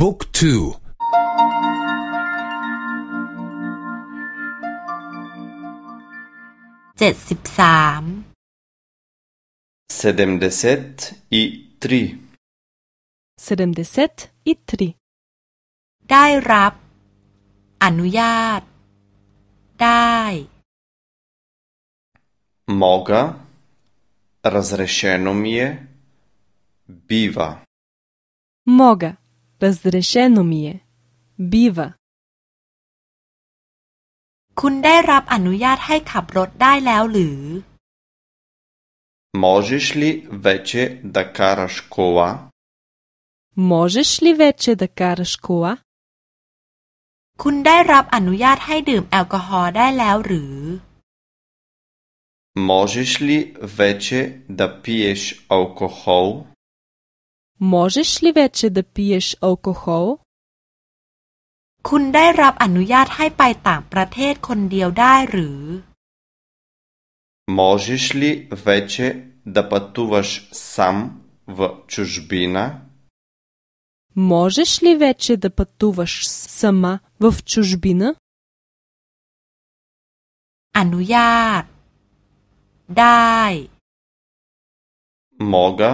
บุ๊กทูเจ็ดสิบสาม седемдесет и три 73 ได้รับ อนุญาต ได้ мога разрешено ми е бива Мога. Разрешено ми е. Бива. คุณได้รับอนุญาตให้ขับรถได้แล้วหรือ можеш ли вече да караш кола Можеш ли вече да караш кола? คุณได้รับอนุญาตให้ดื่มแอลกอฮอล์ได้แล้วหรือ можеш ли вече да пиеш алкохол Можеш ли вече да пиеш алкохол? คุณได้รับอนุญาตให้ไปต่างประเทศคนเดียวได้หรือ можеш ли вече да пътуваш сам в чужбина Можеш ли вече да пътуваш сама в чужбина? อนุญาต ได้ мога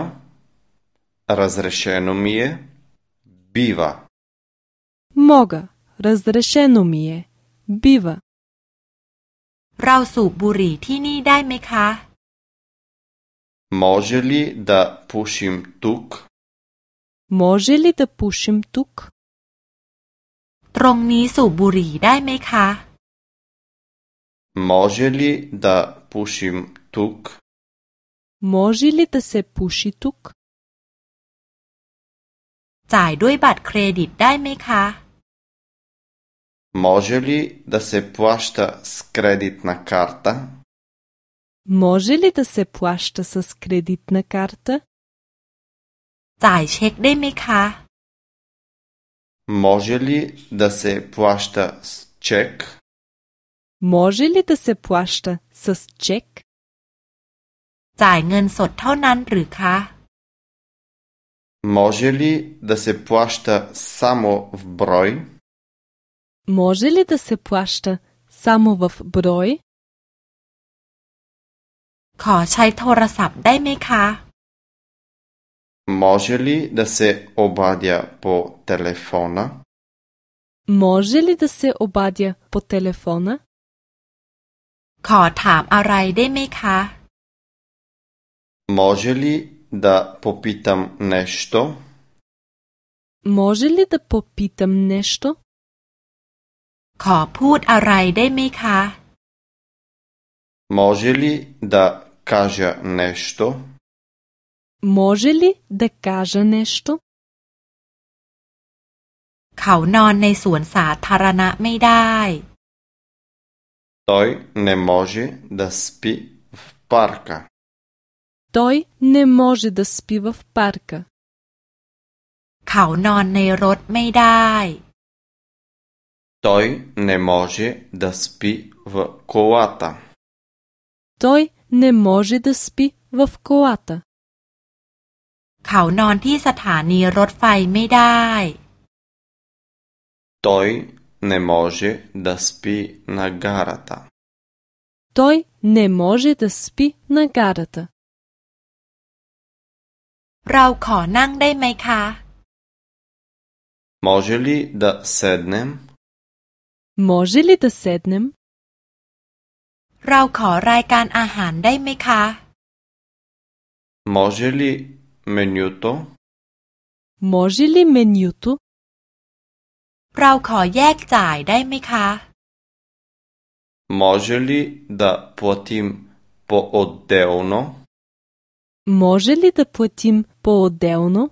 разрешено ми е бива Мога. Разрешено ми е. Бива. เราสูบบุหรี่ที่นี่ได้ไหมคะ може ли да пушим тук Може ли да пушим тук? ตรงนี้สูบบุหรี่ได้ไหมคะ може ли да пушим тук Може ли да се пуши тук? จ่ายด้วยบัตรเครดิตได้ไหมคะ може ли да се плаща с кредитна карта Може ли да се плаща с кредитна карта? จ่ายเช็คได้ไหมคะ може ли да се плаща с чек Може ли да се плаща с чек? จ่ายเงินสดเท่านั้นหรือคะ може ли да се плаща само в брой Може ли да се плаща само в брой? ขอใช้โทรศัพท์ได้ไหมคะ може ли да се обадя по телефона Може ли да се обадя по телефона? ขอถามอะไรได้ไหมคะ може ли да попитам нещо Може ли да попитам нещо? ขอพูดอะไรได้ไหมคะ може ли да кажа нещо Може ли да кажа нещо? เขานอนในสวนสาธารณะไม่ได้ той не може да спи в парка Той не може да спи в парка. เขานอนในรถไม่ได้ той не може да спи в колата Той не може да спи в колата. เขานอนที่สถานีรถไฟไม่ได้ той не може да спи на гарата Той не може да спи на гарата. เราขอนั่งได้ไหมคะ може ли да седнем Може ли да седнем? เราขอรายการอาหารได้ไหมคะ може ли менюто Може ли менюто? เราขอแยกจ่ายได้ไหมคะ може ли да платим по-отделно Може ли да платим по-отделно?